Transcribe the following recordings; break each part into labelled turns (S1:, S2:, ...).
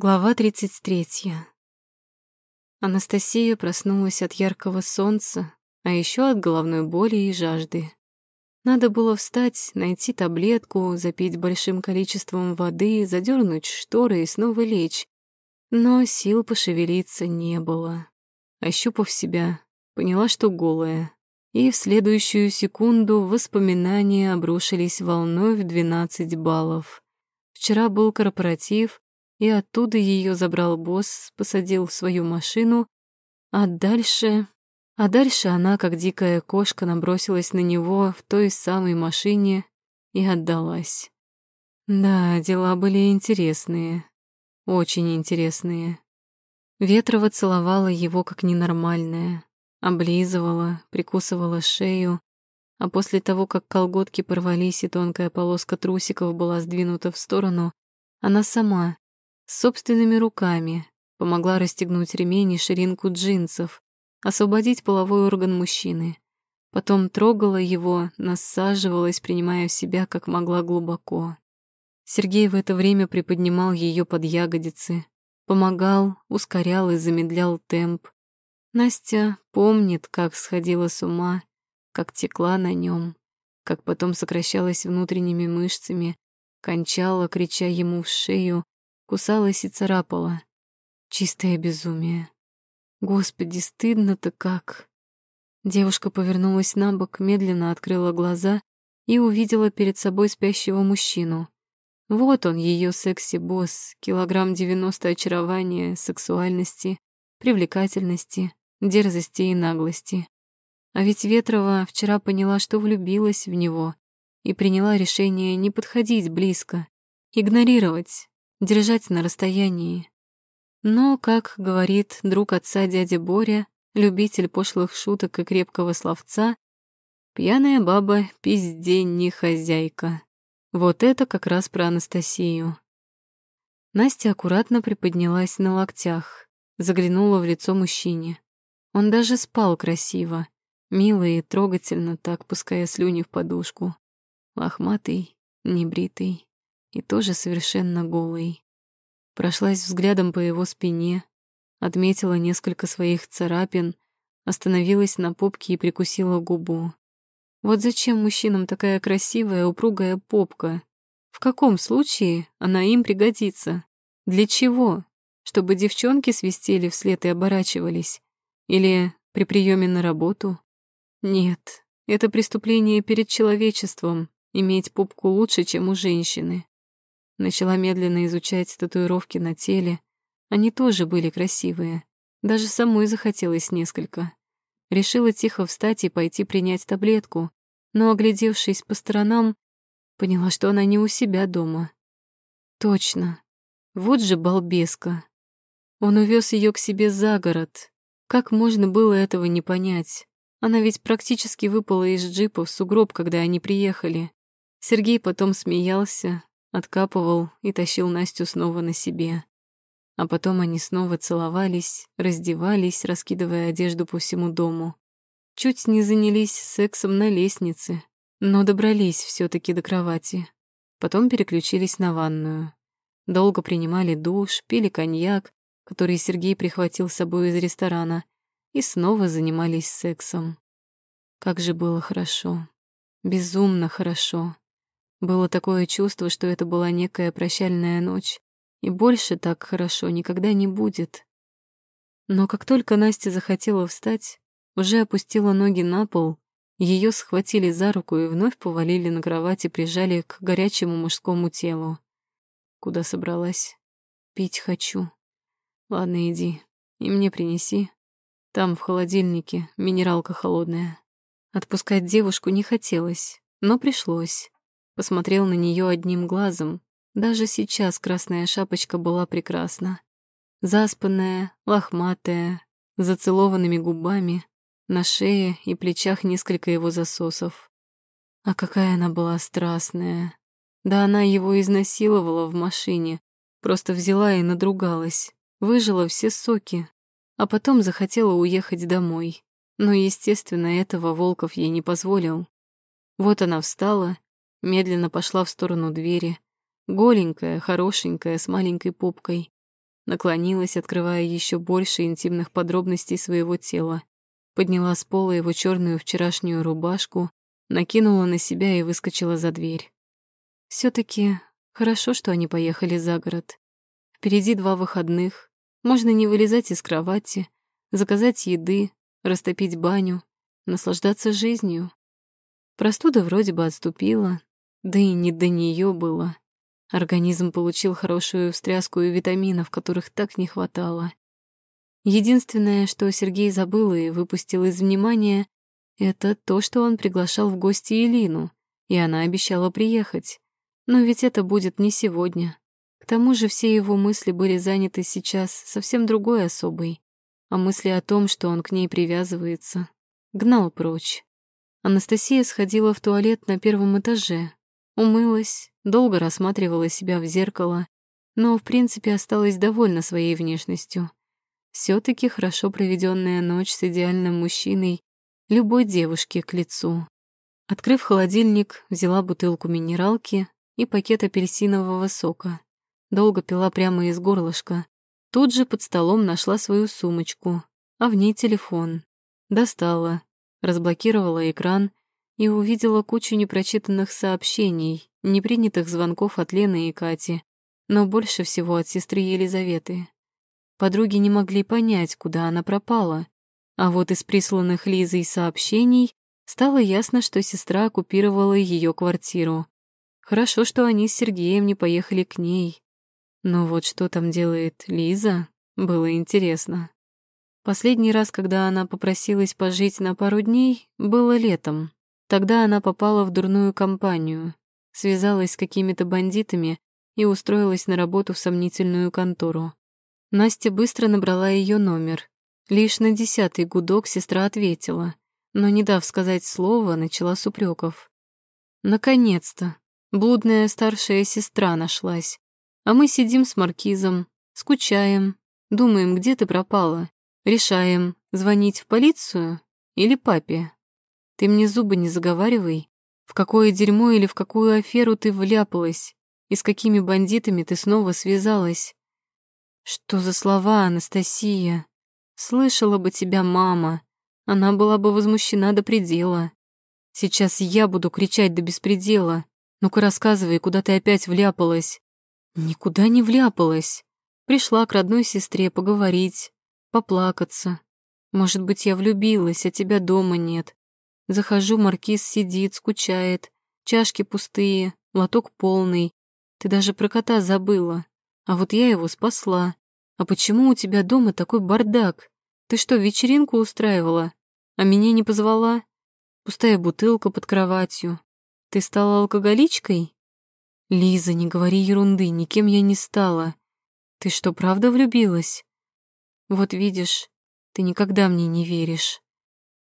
S1: Глава 33. Анастасия проснулась от яркого солнца, а еще от головной боли и жажды. Надо было встать, найти таблетку, запить большим количеством воды, задернуть шторы и снова лечь. Но сил пошевелиться не было. Ощупав себя, поняла, что голая. И в следующую секунду воспоминания обрушились волной в 12 баллов. Вчера был корпоратив, и оттуда ее забрал босс, посадил в свою машину, а дальше... А дальше она, как дикая кошка, набросилась на него в той самой машине и отдалась. Да, дела были интересные, очень интересные. Ветрова целовала его как ненормальная, облизывала, прикусывала шею, а после того, как колготки порвались и тонкая полоска трусиков была сдвинута в сторону, она сама, собственными руками помогла расстегнуть ремень и ширинку джинсов, освободить половой орган мужчины. Потом трогала его, насаживалась, принимая в себя как могла глубоко. Сергей в это время приподнимал ее под ягодицы, помогал, ускорял и замедлял темп. Настя помнит, как сходила с ума, как текла на нем, как потом сокращалась внутренними мышцами, кончала, крича ему в шею, кусалась и царапала. Чистое безумие. Господи, стыдно-то как. Девушка повернулась на бок, медленно открыла глаза и увидела перед собой спящего мужчину. Вот он, ее секси-босс, килограмм девяносто очарования, сексуальности, привлекательности, дерзости и наглости. А ведь Ветрова вчера поняла, что влюбилась в него и приняла решение не подходить близко, игнорировать, держать на расстоянии. Но, как говорит друг отца дядя Боря, любитель пошлых шуток и крепкого словца, пьяная баба пиздень не хозяйка. Вот это как раз про Анастасию. Настя аккуратно приподнялась на локтях, заглянула в лицо мужчине. Он даже спал красиво, мило и трогательно так, пуская слюни в подушку. Лохматый, небритый и тоже совершенно голый. Прошлась взглядом по его спине, отметила несколько своих царапин, остановилась на попке и прикусила губу. Вот зачем мужчинам такая красивая, упругая попка? В каком случае она им пригодится? Для чего? Чтобы девчонки свистели вслед и оборачивались? Или при приеме на работу? Нет, это преступление перед человечеством, иметь попку лучше, чем у женщины. Начала медленно изучать татуировки на теле. Они тоже были красивые. Даже самой захотелось несколько. Решила тихо встать и пойти принять таблетку, но, оглядевшись по сторонам, поняла, что она не у себя дома. Точно. Вот же балбеска. Он увез ее к себе за город. Как можно было этого не понять? Она ведь практически выпала из джипа в сугроб, когда они приехали. Сергей потом смеялся, откапывал и тащил Настю снова на себе. А потом они снова целовались, раздевались, раскидывая одежду по всему дому. Чуть не занялись сексом на лестнице, но добрались все таки до кровати. Потом переключились на ванную. Долго принимали душ, пили коньяк, который Сергей прихватил с собой из ресторана, и снова занимались сексом. Как же было хорошо. Безумно хорошо. Было такое чувство, что это была некая прощальная ночь, и больше так хорошо никогда не будет. Но как только Настя захотела встать, уже опустила ноги на пол, ее схватили за руку и вновь повалили на кровать и прижали к горячему мужскому телу. Куда собралась? Пить хочу. Ладно, иди. И мне принеси. Там, в холодильнике, минералка холодная. Отпускать девушку не хотелось, но пришлось посмотрел на нее одним глазом. Даже сейчас красная шапочка была прекрасна. Заспанная, лохматая, зацелованными губами, на шее и плечах несколько его засосов. А какая она была страстная. Да она его изнасиловала в машине, просто взяла и надругалась, выжила все соки, а потом захотела уехать домой. Но, естественно, этого Волков ей не позволил. Вот она встала Медленно пошла в сторону двери. Голенькая, хорошенькая, с маленькой попкой. наклонилась, открывая еще больше интимных подробностей своего тела, подняла с пола его черную вчерашнюю рубашку, накинула на себя и выскочила за дверь. все таки хорошо, что они поехали за город. Впереди два выходных, можно не вылезать из кровати, заказать еды, растопить баню, наслаждаться жизнью. Простуда вроде бы отступила, да и не до нее было. Организм получил хорошую встряску и витаминов, которых так не хватало. Единственное, что Сергей забыл и выпустил из внимания, это то, что он приглашал в гости Элину, и она обещала приехать. Но ведь это будет не сегодня. К тому же все его мысли были заняты сейчас совсем другой особой, а мысли о том, что он к ней привязывается, гнал прочь. Анастасия сходила в туалет на первом этаже, умылась, долго рассматривала себя в зеркало, но, в принципе, осталась довольна своей внешностью. все таки хорошо проведенная ночь с идеальным мужчиной любой девушке к лицу. Открыв холодильник, взяла бутылку минералки и пакет апельсинового сока. Долго пила прямо из горлышка. Тут же под столом нашла свою сумочку, а в ней телефон. Достала, разблокировала экран и увидела кучу непрочитанных сообщений, непринятых звонков от Лены и Кати, но больше всего от сестры Елизаветы. Подруги не могли понять, куда она пропала, а вот из присланных Лизой сообщений стало ясно, что сестра оккупировала ее квартиру. Хорошо, что они с Сергеем не поехали к ней. Но вот что там делает Лиза, было интересно. Последний раз, когда она попросилась пожить на пару дней, было летом. Тогда она попала в дурную компанию, связалась с какими-то бандитами и устроилась на работу в сомнительную контору. Настя быстро набрала ее номер. Лишь на десятый гудок сестра ответила, но, не дав сказать слова, начала с упреков. Наконец-то! Блудная старшая сестра нашлась. А мы сидим с маркизом, скучаем, думаем, где ты пропала. Решаем, звонить в полицию или папе. Ты мне зубы не заговаривай. В какое дерьмо или в какую аферу ты вляпалась? И с какими бандитами ты снова связалась? Что за слова, Анастасия? Слышала бы тебя мама. Она была бы возмущена до предела. Сейчас я буду кричать до беспредела. Ну-ка рассказывай, куда ты опять вляпалась. Никуда не вляпалась. Пришла к родной сестре поговорить, поплакаться. Может быть, я влюбилась, а тебя дома нет. Захожу, маркиз сидит, скучает, чашки пустые, лоток полный. Ты даже про кота забыла. А вот я его спасла. А почему у тебя дома такой бардак? Ты что, вечеринку устраивала? А меня не позвала? Пустая бутылка под кроватью. Ты стала алкоголичкой? Лиза, не говори ерунды, никем я не стала. Ты что, правда влюбилась? Вот видишь, ты никогда мне не веришь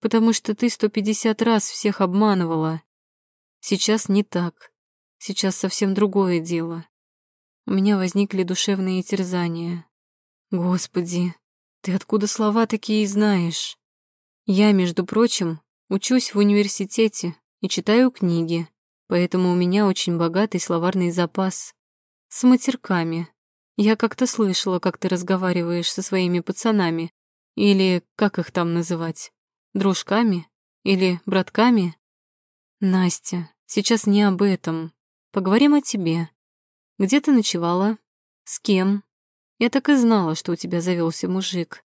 S1: потому что ты сто пятьдесят раз всех обманывала. Сейчас не так. Сейчас совсем другое дело. У меня возникли душевные терзания. Господи, ты откуда слова такие знаешь? Я, между прочим, учусь в университете и читаю книги, поэтому у меня очень богатый словарный запас. С матерками. Я как-то слышала, как ты разговариваешь со своими пацанами. Или как их там называть? Дружками? Или братками? Настя, сейчас не об этом. Поговорим о тебе. Где ты ночевала? С кем? Я так и знала, что у тебя завелся мужик.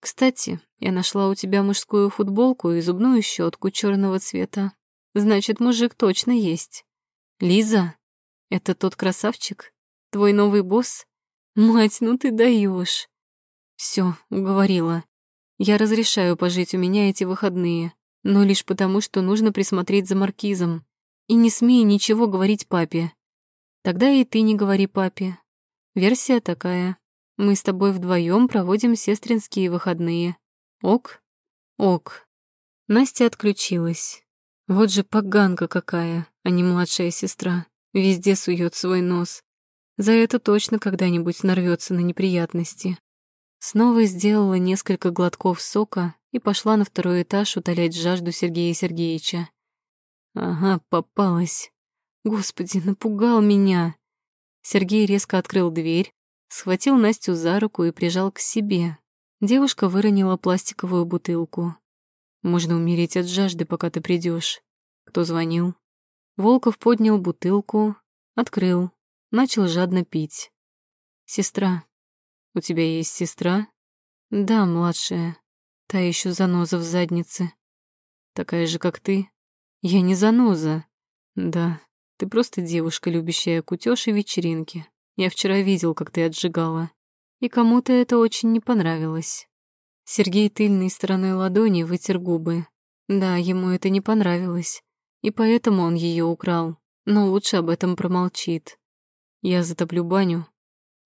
S1: Кстати, я нашла у тебя мужскую футболку и зубную щетку черного цвета. Значит, мужик точно есть. Лиза, это тот красавчик? Твой новый босс? Мать, ну ты даешь. Все, уговорила. Я разрешаю пожить у меня эти выходные, но лишь потому, что нужно присмотреть за маркизом. И не смей ничего говорить папе. Тогда и ты не говори папе. Версия такая. Мы с тобой вдвоем проводим сестринские выходные. Ок? Ок. Настя отключилась. Вот же поганка какая, а не младшая сестра. Везде сует свой нос. За это точно когда-нибудь нарвется на неприятности. Снова сделала несколько глотков сока и пошла на второй этаж утолять жажду Сергея Сергеевича. Ага, попалась. Господи, напугал меня. Сергей резко открыл дверь, Схватил Настю за руку и прижал к себе. Девушка выронила пластиковую бутылку. «Можно умереть от жажды, пока ты придешь. Кто звонил?» Волков поднял бутылку, открыл, начал жадно пить. «Сестра. У тебя есть сестра?» «Да, младшая. Та еще заноза в заднице. Такая же, как ты?» «Я не заноза». «Да, ты просто девушка, любящая кутёж и вечеринки. Я вчера видел, как ты отжигала. И кому-то это очень не понравилось». Сергей тыльной стороной ладони вытер губы. Да, ему это не понравилось и поэтому он ее украл, но лучше об этом промолчит. Я затоплю баню,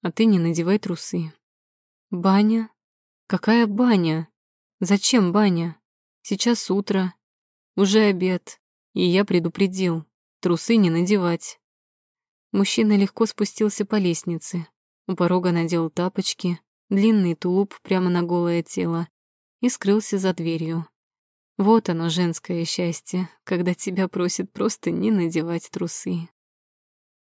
S1: а ты не надевай трусы. Баня? Какая баня? Зачем баня? Сейчас утро, уже обед, и я предупредил, трусы не надевать. Мужчина легко спустился по лестнице, у порога надел тапочки, длинный тулуп прямо на голое тело и скрылся за дверью. Вот оно, женское счастье, когда тебя просят просто не надевать трусы.